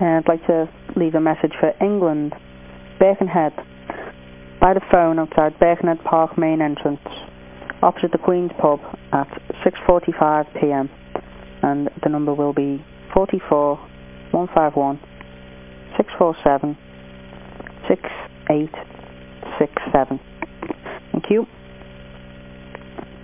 And I'd like to leave a message for England, Birkenhead, by the phone outside Birkenhead Park main entrance, opposite the Queen's Pub at 6.45 p.m. And the number will be 44 151 647 6867. Thank you.